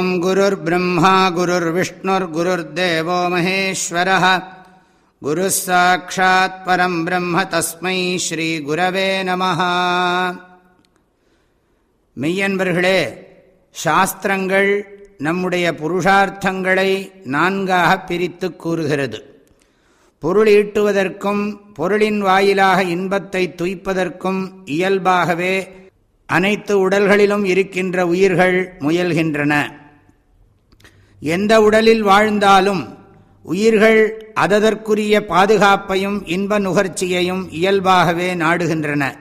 ஓம் குருர் பிரம்மா குருர் விஷ்ணுர் குருர் தேவோ மகேஸ்வர குரு சாட்சாத் பரம் பிரம்ம தஸ்மை ஸ்ரீ குரவே நம மெய்யன்பர்களே சாஸ்திரங்கள் நம்முடைய புருஷார்த்தங்களை நான்காக பிரித்து கூறுகிறது. பொருள் ஈட்டுவதற்கும் பொருளின் வாயிலாக இன்பத்தை துய்ப்பதற்கும் இயல்பாகவே அனைத்து உடல்களிலும் இருக்கின்ற உயிர்கள் முயல்கின்றன. எந்த உடலில் வாழ்ந்தாலும் உயிர்கள் அததற்குரிய பாதுகாப்பையும் இன்ப நுகர்ச்சியையும் இயல்பாகவே நாடுகின்றன.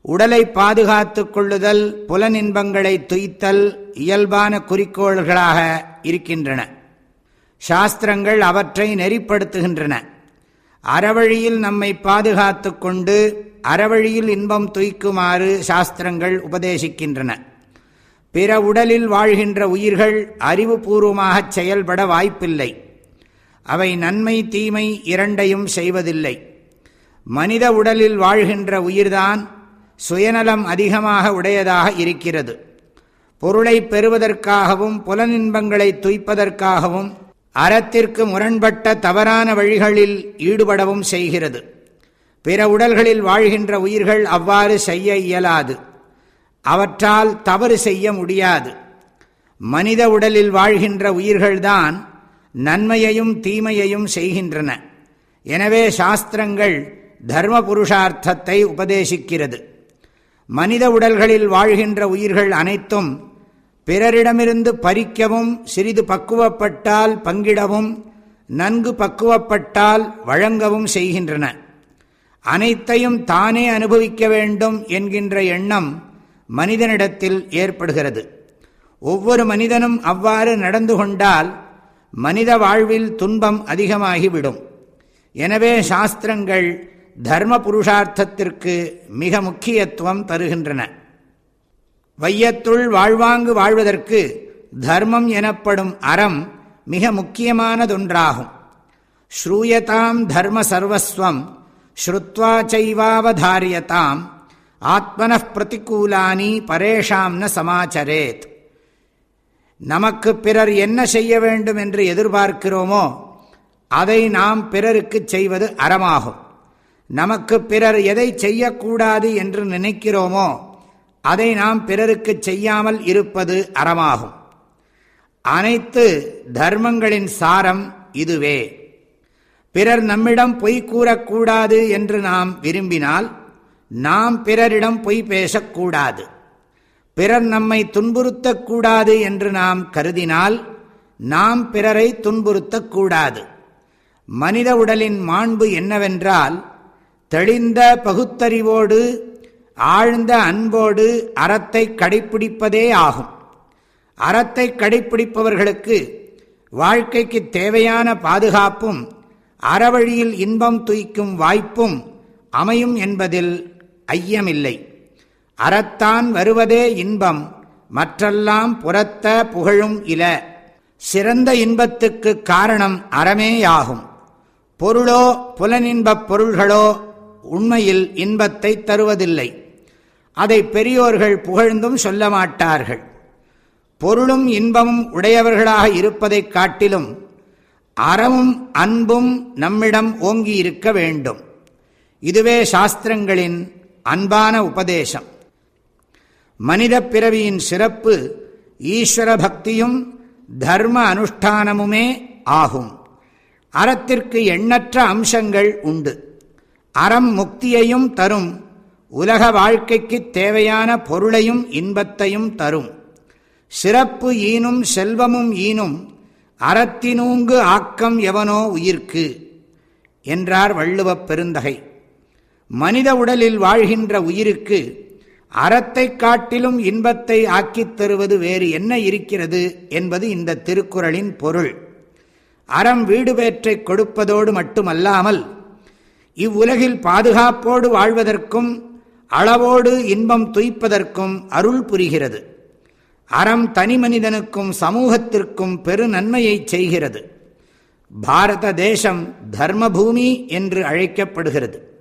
உடலை பாதுகாத்து கொள்ளுதல் புலனின்பங்களை துய்த்தல் இயல்பான குறிக்கோள்களாக இருக்கின்றன. சாஸ்திரங்கள் அவற்றை நெறிப்படுத்துகின்றன. அறவழியில் நம்மை பாதுகாத்து கொண்டு அறவழியில் இன்பம் துய்க்குமாறு சாஸ்திரங்கள் உபதேசிக்கின்றன. பிற உடலில் வாழ்கின்ற உயிர்கள் அறிவுபூர்வமாக செயல்பட வாய்ப்பில்லை. அவை நன்மை தீமை இரண்டையும் செய்வதில்லை. மனித உடலில் வாழ்கின்ற உயிர்தான் சுயநலம் அதிகமாக உடையதாக இருக்கிறது. பொருளை பெறுவதற்காகவும் புலனின்பங்களை துய்ப்பதற்காகவும் அறத்திற்கு முரண்பட்ட தவறான வழிகளில் ஈடுபடவும் செய்கிறது. பிற உடல்களில் வாழ்கின்ற உயிர்கள் அவ்வாறு செய்ய இயலாது. அவற்றால் தவறு செய்ய முடியாது. மனித உடலில் வாழ்கின்ற உயிர்கள்தான் நன்மையையும் தீமையையும் செய்கின்றன. எனவே சாஸ்திரங்கள் தர்ம புருஷார்த்தத்தை உபதேசிக்கிறது. மனித உடல்களில் வாழ்கின்ற உயிர்கள் அனைத்தும் பிறரிடமிருந்து பறிக்கவும் சிறிது பக்குவப்பட்டால் பங்கிடவும் நன்கு பக்குவப்பட்டால் வழங்கவும் செய்கின்றன. அனைத்தையும் தானே அனுபவிக்க வேண்டும் என்கின்ற எண்ணம் மனிதனிடத்தில் ஏற்படுகிறது. ஒவ்வொரு மனிதனும் அவ்வாறு நடந்து கொண்டால் மனித வாழ்வில் துன்பம் அதிகமாகிவிடும். எனவே சாஸ்திரங்கள் தர்ம புருஷார்த்தத்திற்கு மிக முக்கியத்துவம் தருகின்றன. வையத்துள் வாழ்வாங்கு வாழ்வதற்கு தர்மம் எனப்படும் அறம் மிக முக்கியமானதொன்றாகும். ஸ்ரூயதாம் தர்ம சர்வஸ்வம் ஸ்ருத்வா செய்வாவதாரியதாம் ஆத்மன பிரதிகூலானி பரேஷாம் ந சமாச்சரேத். நமக்கு பிறர் என்ன செய்ய வேண்டும் என்று எதிர்பார்க்கிறோமோ அதை நாம் பிறருக்கு செய்வது அறமாகும். நமக்கு பிறர் எதை செய்யக்கூடாது என்று நினைக்கிறோமோ அதை நாம் பிறருக்கு செய்யாமல் இருப்பது அறமாகும். அனைத்து தர்மங்களின் சாரம் இதுவே. பிறர் நம்மிடம் பொய் கூறக்கூடாது என்று நாம் விரும்பினால் நாம் பிறரிடம் பொய் பேசக்கூடாது. பிறர் நம்மை துன்புறுத்தக்கூடாது என்று நாம் கருதினால் நாம் பிறரை துன்புறுத்தக்கூடாது. மனித உடலின் மாண்பு என்னவென்றால் தெளிந்த பகுத்தறிவோடு ஆழ்ந்த அன்போடு அறத்தை கடைப்பிடிப்பதே ஆகும். அறத்தை கடைப்பிடிப்பவர்களுக்கு வாழ்க்கைக்கு தேவையான பாதுகாப்பும் அறவழியில் இன்பம் துய்க்கும் வாய்ப்பும் அமையும் என்பதில் ஐயமில்லை. அறத்தான் வருவதே இன்பம் மற்றெல்லாம் புறத்த புகழும் இல. சிறந்த இன்பத்துக்கு காரணம் அறமேயாகும். பொருளோ புலனின்பப் பொருள்களோ உண்மையில் இன்பத்தை தருவதில்லை. அதை பெரியோர்கள் புகழ்ந்தும் சொல்ல மாட்டார்கள். பொருளும் இன்பமும் உடையவர்களாக இருப்பதைக் காட்டிலும் அறமும் அன்பும் நம்மிடம் ஓங்கி இருக்க வேண்டும். இதுவே சாஸ்திரங்களின் அன்பான உபதேசம். மனித பிறவியின் சிறப்பு ஈஸ்வர பக்தியும் தர்ம அனுஷ்டானமுமே ஆகும். அறத்திற்கு எண்ணற்ற அம்சங்கள் உண்டு. அறம் முக்தியையும் தரும். உலக வாழ்க்கைக்கு தேவையான பொருளையும் இன்பத்தையும் தரும். சிறப்பு ஈனும் செல்வமும் ஈனும் அறத்தினூங்கு ஆக்கம் எவனோ உயிர்க்கு என்றார் வள்ளுவப் பெருந்தகை. மனித உடலில் வாழ்கின்ற உயிருக்கு அறத்தை காட்டிலும் இன்பத்தை ஆக்கித் தருவது வேறு என்ன இருக்கிறது என்பது இந்த திருக்குறளின் பொருள். அறம் வீடு பேற்றை கொடுப்பதோடு மட்டுமல்லாமல் இவ்வுலகில் பாதுகாப்போடு வாழ்வதற்கும் அளவோடு இன்பம் துய்ப்பதற்கும் அருள் புரிகிறது. அறம் தனி மனிதனுக்கும் சமூகத்திற்கும் பெரு நன்மையை செய்கிறது. பாரத தேசம் தர்மபூமி என்று அழைக்கப்படுகிறது.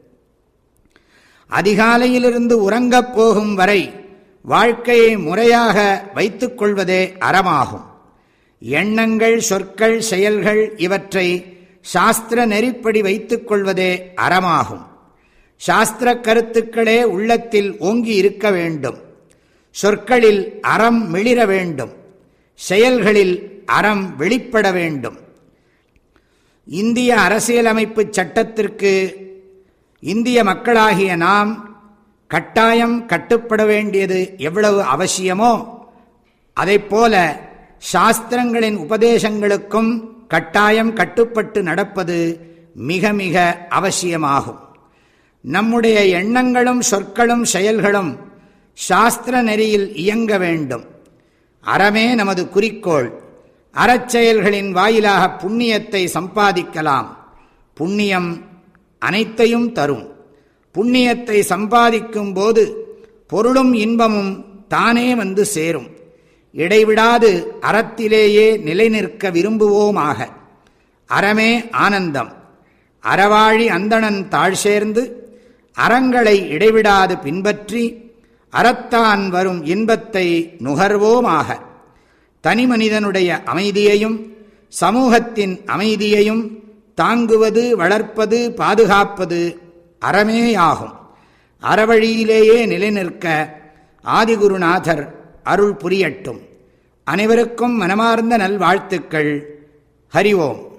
அதிகாலையிலிருந்து உறங்கப் போகும் வரை வாழ்க்கையை முறையாக வைத்துக் கொள்வதே அறமாகும். எண்ணங்கள் சொற்கள் செயல்கள் இவற்றை சாஸ்திர நெறிப்படி வைத்துக் கொள்வதே அறமாகும். சாஸ்திர கருத்துக்களே உள்ளத்தில் ஓங்கி இருக்க வேண்டும். சொற்களில் அறம் மிளிர வேண்டும். செயல்களில் அறம் வெளிப்பட வேண்டும். இந்திய அரசியலமைப்பு சட்டத்திற்கு இந்திய மக்களாகிய நாம் கட்டாயம் கட்டுப்பட வேண்டியது எவ்வளவு அவசியமோ போல சாஸ்திரங்களின் உபதேசங்களுக்கும் கட்டாயம் கட்டுப்பட்டு நடப்பது மிக மிக அவசியமாகும். நம்முடைய எண்ணங்களும் சொற்களும் செயல்களும் சாஸ்திர நெறியில் இயங்க வேண்டும். அறமே நமது குறிக்கோள். அறச்செயல்களின் வாயிலாக புண்ணியத்தை சம்பாதிக்கலாம். புண்ணியம் அனைத்தையும் தரும். புண்ணியத்தை சம்பாதிக்கும் போது பொருளும் இன்பமும் தானே வந்து சேரும். இடைவிடாது அறத்திலேயே நிலை நிற்க விரும்புவோமாக. அறமே ஆனந்தம். அறவாழி அந்தணன் தாழ் சேர்ந்து அறங்களை இடைவிடாது பின்பற்றி அறத்தான் வரும் இன்பத்தை நுகர்வோமாக. தனி மனிதனுடைய அமைதியையும் சமூகத்தின் அமைதியையும் தாங்குவது வளர்ப்பது பாதுகாப்பது அறமேயாகும். அறவழியிலேயே நிலைநிற்க ஆதிகுருநாதர் அருள் புரியட்டும். அனைவருக்கும் மனமார்ந்த நல்வாழ்த்துக்கள். ஹரி ஓம்.